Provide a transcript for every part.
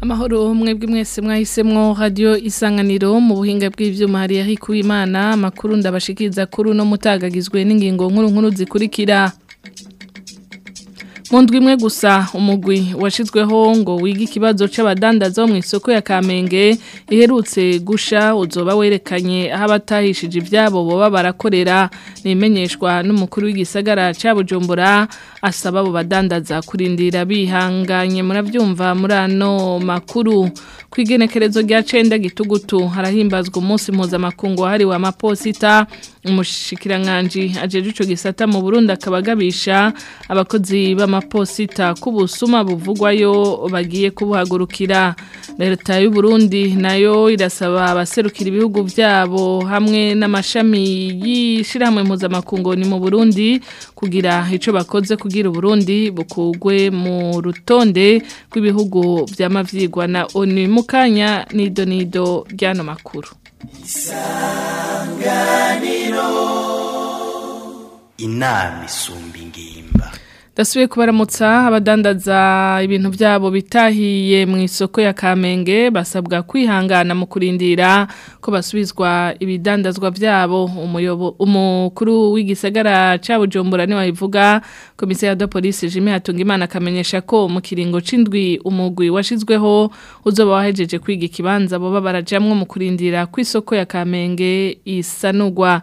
amahoro umwe mwese mwahisemo hadiyo isanganiro mu buhinga bw'ibyuma hari yahikuye imana makuru ndabashikiriza kuri uno mutagagizwe n'ingingo nkuru nkuru zikurikira mu imwe gusa umugwi washyizweho ngo wige ikibazo cy'abadandaza mu isoko ya kamenge iherutse gusha uzoba werekanye aho abatahishije ibyabo baba barakorera nimenyeshwa n'umukuru w'igisagara cya bujumbura asaba abo badandaza kurindira bihanganye murabyumva muri ano makuru ku igenekerezo rya cenda gitugutu harahimbazwa umunsi mpuzamakungu wahariwe amaposita umushikiranganji ajejwe ico gisata mu burundi akabagabisha abakozi b'amaposita k'ubusuma buvugwayo bagiye kubuhagurukira leta y'u Burundi nayo irasaba abaserukira ibihugu byabo hamwe n'amashami y'ishyirahamwe mpuzamakungu ni mu Burundi kugira icyo bakoze kugira u Burundi bukugwe mu rutonde rw'ibihugu by'amavyigwa na ONU mukanya nido nido ryano makuru isanganiro inama yasubiye kubaramutsa abadandaza ibintu byabo bitahiye mu isoko ya kamenge basabwa kwihangana mu kurindira ko basubizwa ibidandazwa byabo umuyobo umukuru w'igisagara cya bujumbura niwe wabivuga komisiyo ya dopolisi jimmy hatunga imana akamenyesha ko mu kiringo c'indwi umugwi washyizweho uzoba wahejeje kwiga ikibanza baba barajyamwo mu kurindira ku isoko ya kamenge isanugwa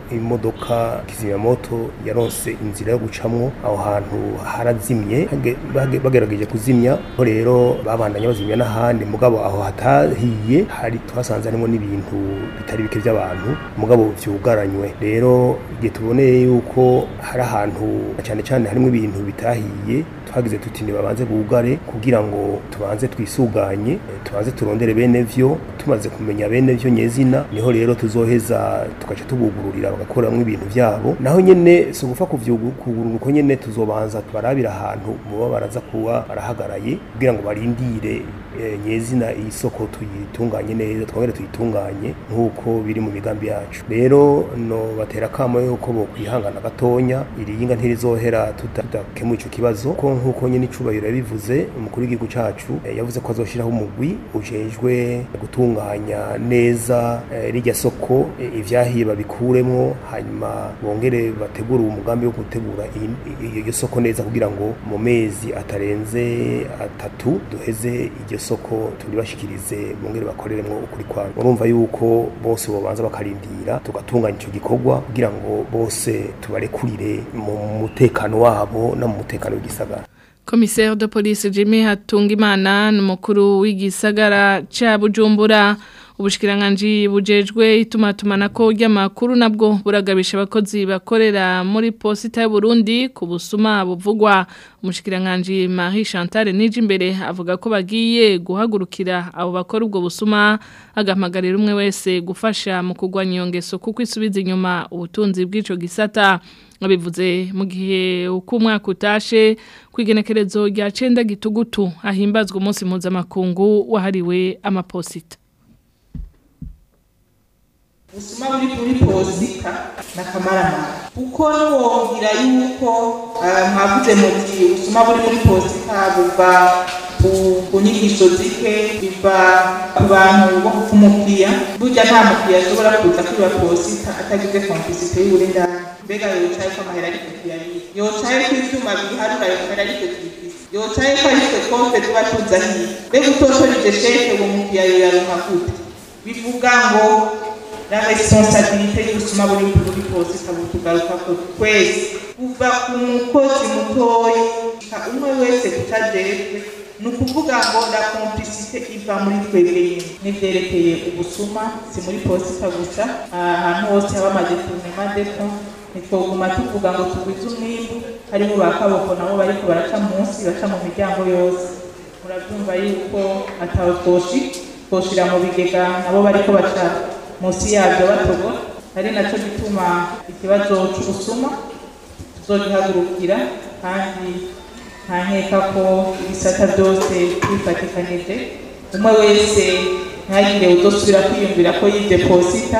imodoka kizimyamoto yarose inzira yo gucamo aho hantu harazimye bagerageje kuzimya rero babandanya bazimya n'ahandi mugabo aho hatahiye hari twasanze harimo n'ibintu bitari bike by'abantu mugabo byugaranywe rero igihe tuboneye yuko hari ahantu cyane cyane harimo ibintu bitahiye twagize tuti ntibabanze bugare kugira ngo tubanze twisuganye eh, tubanze turondere bene vyo tumaze kumenya bene vyo nyezina niho rero tuzoheza tukaca tubugururira bagakoramo ibintu byabo naho nyene si ugupfa kuvugurura uko nyene tuzobanza tubarabira ahantu muba baraza kuba barahagaraye kugira ngo barindire eh, nyezina iyi soko tuyitunganye neza twongere tuyitunganye nk'uko biri mu migambi yacu rero no batera akamo yuko bo kwihangana gatonya iri yinga ntirizohera tudakemura ico kibazo ko nk'uko nyine icubahiro yabivuze umukuru w'igihugu cyacu eh, yavuze ko azashyiraho umugwi ujejwe gutunganya neza eh, rijya soko eh, ibyahiba babikuremo hanyuma bongere bategure umugambi wo gutegura iryo soko neza kugira ngo mu mezi atarenze atatu duheze iryo soko turibashikirize bongere bakoreremo ukuri kwabo urumva yuko bose babanza bakarindira tugatunganya icyo gikorwa kugira ngo bose tubarekurire mu mutekano wabo no mu mutekano w'igisagara komiseri de polisi jimmy hatungimana ni umukuru w'igisagara cya bujumbura ubushyiranganji bujejwe itumatumanako ry'amakuru nabwo buragabisha abakozi bakorera muri posita Burundi ku busuma buvugwa umushikiranganji marie chantal nije imbere avuga ko bagiye guhagurukira abo bakora ubwo busuma agahamagarira umwe wese gufasha mu kurwanya iyo kuko isubiza inyuma ubutunzi bw'icyo gisata babivuze mu gihe uko umwaka utashe kwigenekerezo rya cenda gitugutu ahimbazwa umunsi mpuzamakungu wahariwe amaposita busuma buri kuri pozika na kamaramara kuko ntiwongera yuko mwavuze mu gihe ubusuma buri muri pozika buva ku nyigisho zike biva ku bantu bo kumupira burya nta mupira ashobora kuza kwiba pozika atagize kompisite y'uburenganzira mbega yicaye ko amahera ari kukiyariye yicaye ko ibyuma biharura amahera ari kukiyariye yicaye ko ari twe twose tuba tuzahiye mbega utoshorije sheke uwo mupira yoyaronka gute bivuga ngo na responsibilite y'ubuzima buri muri bwose ikaba tugarukako twese kuva ku mukozi mutoya umwe wese kutajejwe ni ukuvuga ngo la complicité iva muri twebwe n'ibyerekeye ubusuma si muri posita gusa ahantu hose haba amadekurunema depo ntitwoguma tuvuga ngo tugwize umwimbu harimo ba kaboko nabo bari baraca munsi baca mu miryango yose murabyumva yuko atawe twoshira mu bigega nabo bariko bashaka munsi yabyo batogo ari nacyo gituma ikibazo cy'ubusuma tuzogihagurukira kandi nta nkeka ko ibisata byose twifatikanije umwe wese ntagire udusubira kwiyumvira ko yibye posita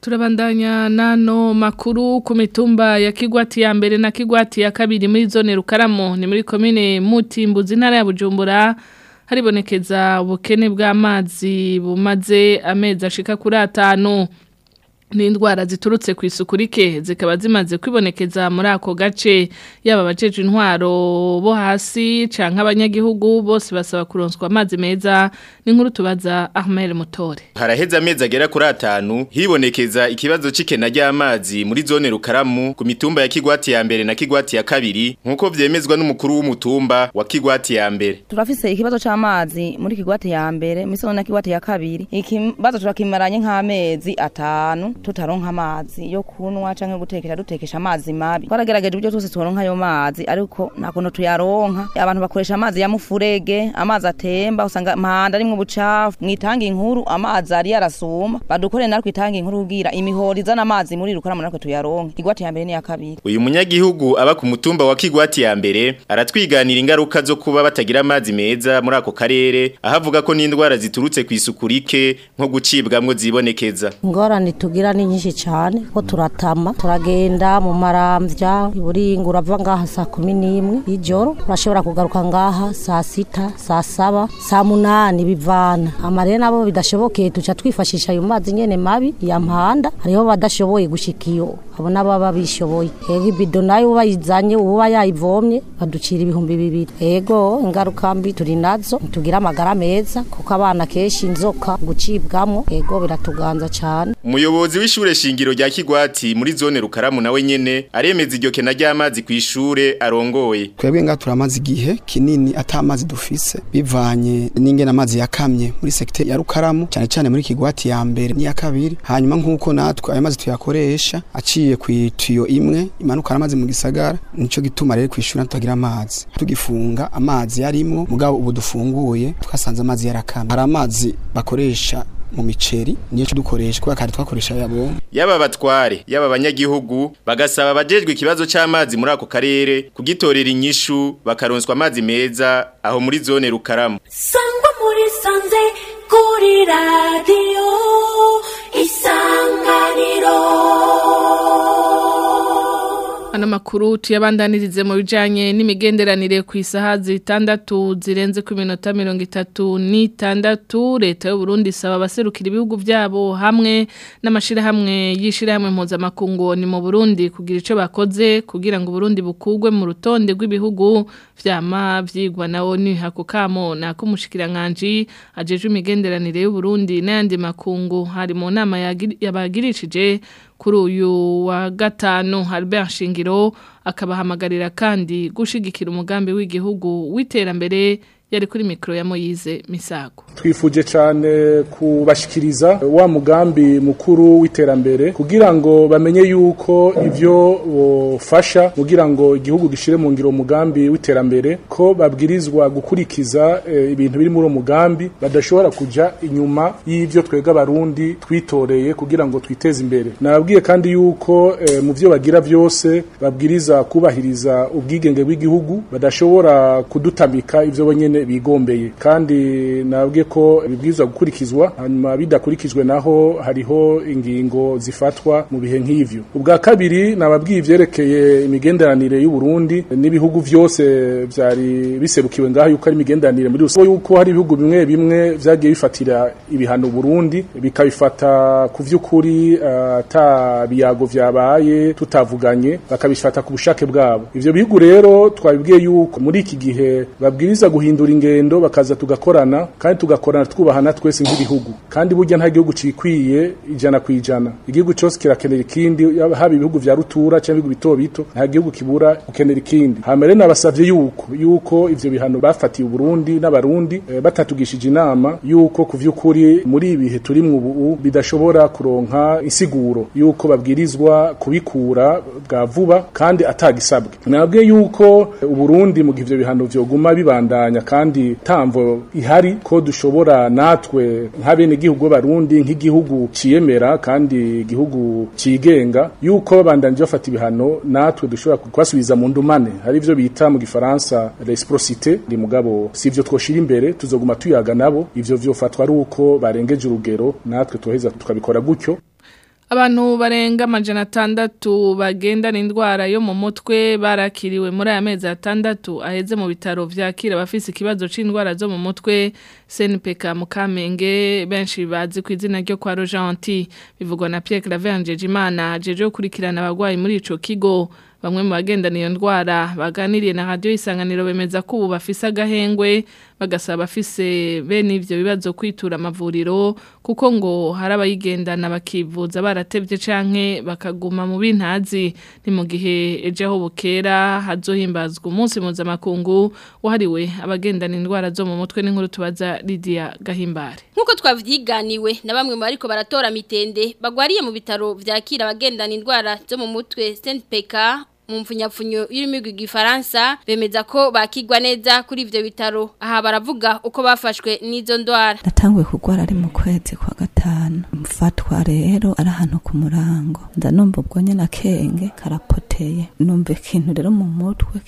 Turabandanya nano makuru ku mitumba ya Kigwati ya mbere na Kigwati ya kabiri muri zone Rukaramo ni muri komine Mutimbuzi ntara ya Bujumbura haribonekeza ubukene bw'amazi bumaze amezi ashika kuri atanu n'indwara ziturutse ku isuku rike zikaba zimaze kwibonekeza muri ako gace yaba abajeje intwaro bo hasi cyangwa abanyagihugu bose basaba kuronswa amazi meza n'inkuru tubaza Ahmed Mutore haraheza amezi agera kuri atanu hibonekeza ikibazo c'ikena ry'amazi muri zone Rukaramu ku mitumba ya Kigwati ya mbere na Kigwati ya kabiri nkuko vyemezwa n'umukuru w'umutumba wa Kigwati ya mbere turafise ikibazo cy’amazi muri Kigwati ya mbere muri na Kigwati ya kabiri ikibazo turakimaranye nk'amezi atanu tutaronka amazi yo kunywa canke gutekera dutekesha amazi mabi twaragerageje ibyo twose turonka ayo mazi ariko nta kuntu tuyaronka abantu bakoresha amazi ya mufurege amazi atemba usanga mahanda arimwe ubucafu mwitanga inkuru amazi ari yarasuma badukore narwo itanga inkuru ubwira imihoro izana amazi muri rukaramo narwo tuyaronka igwati ya mbere ni kabiri uyu munyagihugu aba ku mutumba wa kigwati ya mbere aratwiganira ingaruka zo kuba batagira amazi meza muri ako karere ahavuga ko n'indwara ziturutse ku isuku rike nko gucibwamwo zibonekeza ingorane tugira ni nyinshi cyane ko turatama turagenda mu marambya buringa urava ngaha saa kumi n'imwe y'ijoro urashobora kugaruka ngaha saa sita saa saba saa munani bivana amarere nabo bidashobokeye tuca twifashisha ayo mazi nyine mabi ya mpanda hariho badashoboye gushika iyo abo n'ababa bishoboye yego ibido nayo bayizanye uba yayivomye baducira ibihumbi bibiri ego ingaruka mbi turi nazo tugira amagara meza kuko abana kenshi inzoka gucibwamo ego biratuganza cyane umuyobozi w'ishure shingiro rya Kigwati muri zone Rukaramu nawe nyene aremeza iryo kena ry'amazi kwishure arongoye. Twebwe nga turamaze igihe kinini atamazi dufise bivanye n'ingene amazi yakamye muri secteur ya Rukaramu cyane cyane muri Kigwati ya mbere ni ya kabiri hanyuma nkuko natwe ayo tuyakoresha aciye kwitiyo imwe imanuka amazi mu gisagara nico gituma rero kwishura tutagira amazi tugifunga amazi yarimo mugabo ubu dufunguye twasanze amazi yarakamye hari amazi bakoresha mu miceri niyo dukoreshwa kandi twakoresha yabo yaba batware yaba abanyagihugu bagasaba abajejwe ikibazo cy'amazi muri ako karere kugitorera inyishu bakaronswa amazi meza aho muri zone rukaramo sangwa muri sanze kuri radio isanganiro n'amakuru tuyabandanirize mu bijyanye n'imigenderanire ku isaha zitandatu zirenze ku minota mirongo itatu n'itandatu leta y'uburundi isaba abaserukira ibihugu byabo hamwe n'amashyirahamwe y'ishyirahamwe mpuzamakungu ni mu burundi kugira icyo bakoze kugira ngo uburundi bukugwe mu rutonde rw'ibihugu byama byigwa nawo ni ako kamo ni ak'umushikiranganji ajeje imigenderanire y'uburundi n'ayandi makungu hari mu nama yabagirishije kuri uyu wa gatanu Albert Shingiro akabahamagarira kandi gushigikira umugambi w'igihugu w'iterambere yari kuri mikoro ya Moyize Misago twifuje cyane kubashikiriza wa mugambi mukuru w'iterambere kugira ngo bamenye yuko ibyo bofasha kugira ngo igihugu gishire mu ngiro umugambi w'iterambere ko babwirizwa gukurikiza eh, ibintu biri muri mugambi badashobora kujya inyuma y'ivyo twega abarundi twitoreye kugira ngo twiteze imbere nababwiye kandi yuko eh, mu byo bagira byose babwiriza kubahiriza ubwigenge bw'igihugu badashobora kudutamika ivyo bonyene bigombeye kandi nabwe ko bibwirizwa gukurikizwa hanyuma bidakurikijwe naho hariho ingingo zifatwa mu bihe nk'ivyo ubwa kabiri nababwiye ivyerekeye imigenderanire y'u Burundi n'ibihugu vyose vyari biserukiwe ngaho yuko ari imigenderanire muri rusange yuko hari ibihugu bimwe bimwe vyagiye bifatira ibihano Burundi bikabifata ku vy'ukuri eh, ata biyago vyabaye tutavuganye bakabifata ku bushake bwabo ivyo bihugu rero twabibwiye yuko muri iki gihe babwiriza guhindura ingendo bakaza tugakorana kandi tugakorana twubahana twese nk'ibihugu kandi burya nta gihugu cikwiye ijana ku ijana igihugu cyose kirakenera ikindi haba ibihugu bya rutura cyangwa ibihugu bito bito nta gihugu kibura gukenera ikindi hamere nabasavye yuko yuko ibyo bihano bafatiye Burundi n'abarundi e, batatugishije inama yuko ku byukuri muri ibihe turimwe ubu bidashobora kuronka insiguro yuko babwirizwa kubikura bwa vuba kandi atagisabwe nabwe yuko uburundi mu gihe ivyo bihano vyoguma bibandanya kandi kandi tamvo ihari ko dushobora natwe nk'abene gihugu barundi nk'igihugu kiyemera kandi igihugu cyigenga yuko babandanje bafata ibihano natwe dushobora kubasubiza mu ndumane hari ibyo bita mu gifaransa reciprocité ni mugabo sivyo twoshira imbere tuzoguma tuyaga nabo ivyo vyofatwa ari uko barengeje urugero natwe tuheza tukabikora gutyo abantu barenga amajana atandatu bagenda n'indwara yo mu mutwe barakiriwe muri aya mezi atandatu aheze mu bitaro byakira abafite ikibazo cy'indwara zo mu mutwe senipeka mukamenge benshi bazi ku izina ryo kwa rojanti bivugwa na Pierre Claver Njejimana jeje ukurikirana abarwayi muri ico kigo bamwe mu bagendana iyo ndwara baganiriye na radiyo isanganiro bemeza ko ubu bafise agahengwe bagasaba abafise bene ibyo bibazo kwitura amavuriro kuko ngo hari abayigendana bakivuza baratebye canke bakaguma mu bintazi ni mu gihe ejo aho bukera hazohimbazwa umunsi mpuzamakungu wahariwe abagendana indwara zo mu mutwe n'inkuru tubaza Lydia Gahimbare nkuko twavyiganiwe na bamwe mu bariko baratora mitende bagwariye mu bitaro vyakira abagendana indwara zo mu mutwe Saint Peka mu mfunyapfunyo igifaransa bemeza ko bakigwa neza kuri ibyo bitaro aha baravuga uko bafashwe n'izo ndwara natanguye kurwara ari mu kwezi kwa Mfatwa rero ari ahantu ku murango ndanumva ubwo nyine akenge karapoteye numva ikintu rero mu mutwe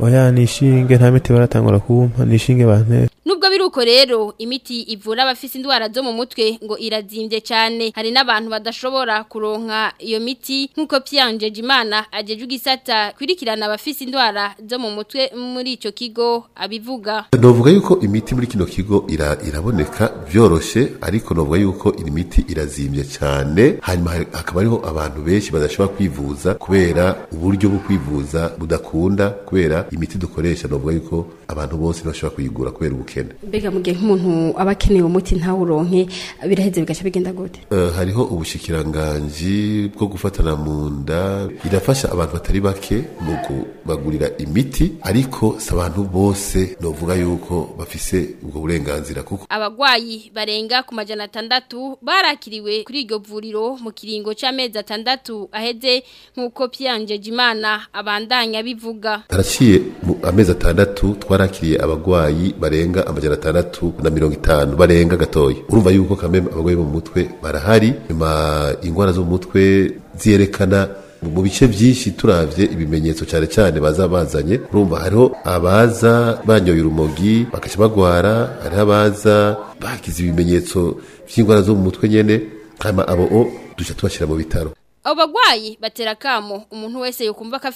oya ni ishinge nta miti baratangura kumpa ni ishinge bantere nubwo biri rero imiti ivura abafite indwara zo mu mutwe ngo irazimbye cyane hari n'abantu badashobora kuronka iyo miti nk'uko piyanjeje imana agejeje igisata kwirikirana abafite indwara zo mu mutwe muri icyo kigo abivuga navuga yuko imiti muri kino kigo iraboneka byoroshye ariko navuga yuko imiti miti irazimbye cyane hanyuma hakaba hariho abantu benshi badashobora kwivuza kubera uburyo bwo kwivuza budakunda kubera imiti dukoresha navuga yuko abantu bose ntibashobora kuyigura kubera ubukene mbega mu gihe nk'umuntu aba akeneye umuti ntawuronke biraheze bigashya bigenda gute eh, hariho ubushyikiranganji bwo gufatana mu nda irafasha abantu batari bake mu kubagurira imiti ariko si abantu bose novuga yuko bafise ubwo burenganzira kuko abagwayi barenga ku majana atandatu barakiriwe kuri iryo vuriro mu kiringo cy'amezi atandatu aheze nk'uko Pierre Imana abandanya bivuga haraciye amezi atandatu twarakiriye abagwayi barenga amajana atandatu na mirongo itanu barenga gatoya urumva yuko kame abagore bo mu mutwe barahari nyuma indwara zo mu mutwe ziyerekana mu bice byinshi turabye ibimenyetso cyane cyane baza bazanye urumva hariho abaza banyoye urumogi bagashya bagwara hariho abaza bagize ibimenyetso by'indwara zo mu mutwe nyine hanyuma abo o dushya tubashyira mu bitaro abo bagwayi batera umuntu wese yokumva ko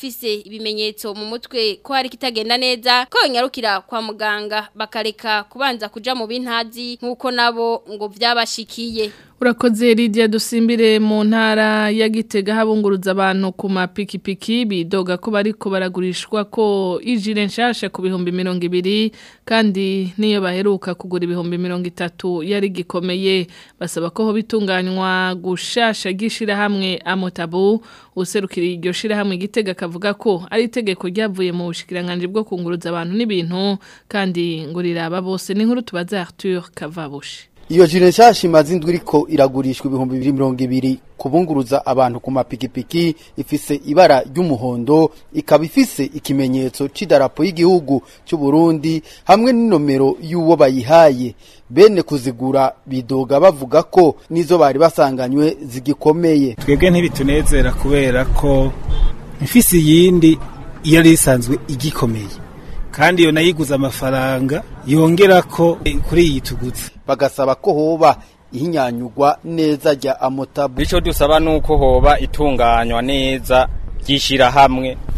ibimenyetso mu mutwe ko hari kitagenda neza ko yanyarukira kwa muganga bakareka kubanza kuja mu bintazi nk'uko nabo ngo byabashikiye urakoze Lydia dusimbire mu ntara ya gitega habunguruza abantu ku mapikipiki bidoga ko bariko baragurishwa ko ijire nshasha ku bihumbi mirongo ibiri kandi niyo baheruka kugura ibihumbi mirongo itatu yari gikomeye basaba ko ho bitunganywa gushasha gishirahamwe amotabu userukira iryo shirahamwe gitega kavuga ko ari itegeko ryavuye mu bushikiranganje bwo kunguruza abantu n'ibintu kandi ngo aba bose ni nkuru tubaza Arthur Kavabushi iyo jire nshyashya imaze indwi iriko iragurishwa ibihumbi bibiri mirongo ibiri kubunguruza abantu ku mapikipiki ifise ibara ry'umuhondo ikaba ifise ikimenyetso c'idarapo y'igihugu c'uburundi hamwe n'inomero y'uwo bayihaye bene kuzigura bidoga bavuga ko n'izo bari basanganywe zigikomeye twebwe ntibitunezera kubera ko ifise iyindi iyo risanzwe igikomeye kandi iyo nayiguze amafaranga yongera ko kuri iyi tugutse bagasaba ko hoba ihinyanyugwa neza rya amotabu icyo dusaba ni uko hoba itunganywa neza ryishyira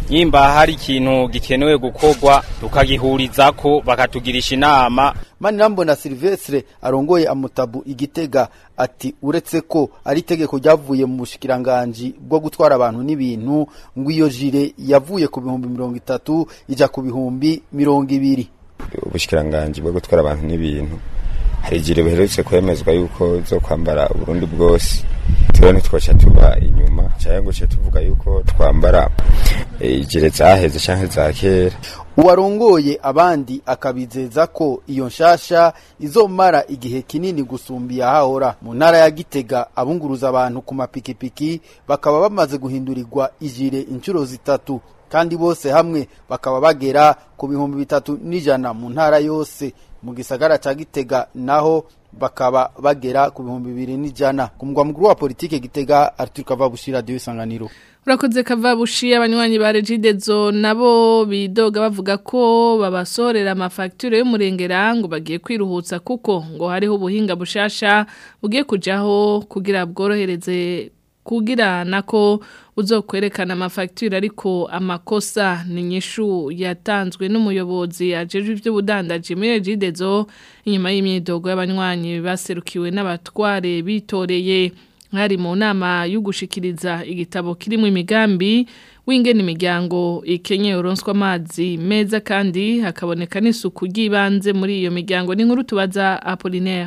nimba hari ikintu gikenewe gukorwa tukagihuriza ko bakatugirisha inama na silvestre arongoye amutabu igitega ati uretse ko ari itegeko ryavuye mu bushikiranganji bwo gutwara abantu n'ibintu ngo iyo jire yavuye ku bihumbi mirongo itatu ijya ku bihumbi mirongo ibiri ubushikiranganji bwo gutwara abantu n'ibintu hari jire buherutse kwemezwa yuko zo kwambara uburundi bwose tuba ntitwashya tuba inyuma cyangwa ngo tuvuga yuko twambara eh, igihe zaheze cyangwa za kera uwarongoye abandi akabizeza ko iyo nshasha izomara igihe kinini gusumba iyahahora mu ntara ya gitega abunguruza abantu ku mapikipiki bakaba bamaze guhindurirwa ijire inshuro zitatu kandi bose hamwe bakaba bagera ku bihumbi bitatu n'ijana mu ntara yose mu gisagara cya gitega naho bakaba bagera ku bihumbi bibiri n'ijana ku mugwa mukuru wa politike gitega Arthur Kavabushi radio isanganiro urakoze Kavabushi abanywanyi ba Regidezo nabo bidoga bavuga ko babasorera amafacture y'umurengera ngo bagiye kwiruhutsa kuko ngo hariho ubuhinga bushasha bugiye kujaho kugira bworohereze kugira nako uzokwerekana amafagitire ariko amakosa ni inyishu yatanzwe n'umuyobozi ya ajejwe Budanda muri regidezo inyuma y'imyidogo y'abanywanyi baserukiwe n'abatware bitoreye hari mu nama yo igitabo kirimo imigambi w'ingene imiryango ikenye uronswa amazi meza kandi hakaboneka n'isuku ry'ibanze muri iyo miryango n'inkuru tubaza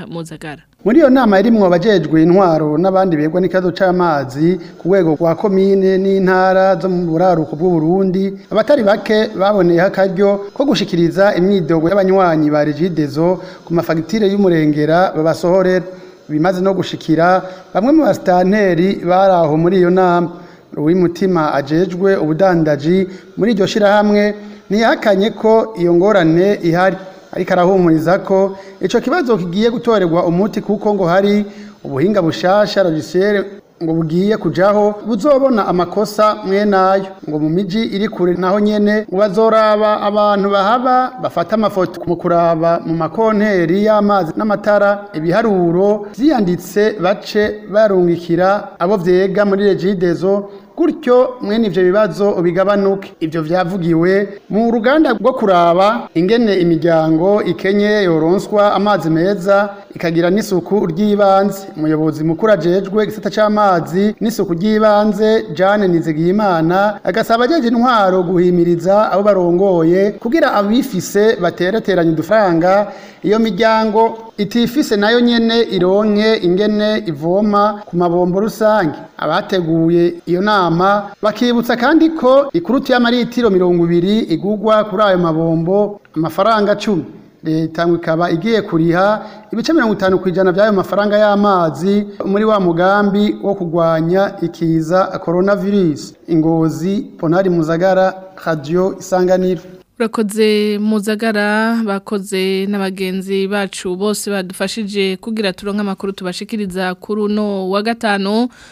Mozagara. muri iyo nama irimwo abajejwe intwaro n'abandi begwa n'ikibazo cy’amazi ku rwego rwa komine n'intara zo mu buraruko bw'uburundi abatari bake baboneyeho akaryo ko gushikiriza imyidogo y'abanywanyi ba regidezo ku mafagitire y'umurengera babasohorera bimaze no gushikira bamwe mu basitanteri bari aho muri iyo nama uw'imutima ajejwe ubudandaji muri iryo shyirahamwe ntiyahakanye ko iyo ngorane ihari ariko arahumuriza ko icyo kibazo kigiye gutorerwa umuti kuko ngo hari ubuhinga bushasha ragisere ngo bugiye kujyaho buzobona amakosa mwenayo ngo mu miji iri kure naho nyene ngo bazoraba abantu bahaba bafata amafoto mu kuraba mu makonteri y'amazi n'amatara ibiharuro ziyanditse bace barungikira abo vyega muri regidezo gutyo mwene ibyo bibazo bigabanuke ibyo byavugiwe mu ruganda rwo kuraba ingene imiryango ikenye yoronswa amazi meza ikagira n'isuku ry'ibanze umuyobozi mukuru ajejwe igisata c'amazi n'isuku ry'ibanze Jane Nizigiyimana agasaba ajeje intwaro guhimiriza abo barongoye kugira abifise batereteranye udufaranga iyo miryango itifise nayo nyene ironke ingene ivoma ku mabombo rusange abateguye iyo nama nama bakibutsa kandi ko ikurutu y'amaritiro mirongo ibiri igugwa kuri ayo mabombo amafaranga cumi leta ikaba igiye kuriha ibice mirongo itanu ku ijana by'ayo mafaranga y'amazi muri wa mugambi wo kurwanya ikiza korona virusi ingozi ponari muzagara radiyo isanganiro urakoze muzagara bakoze n'abagenzi bacu bose badufashije kugira turonke amakuru tubashikiriza kuri no wa gatanu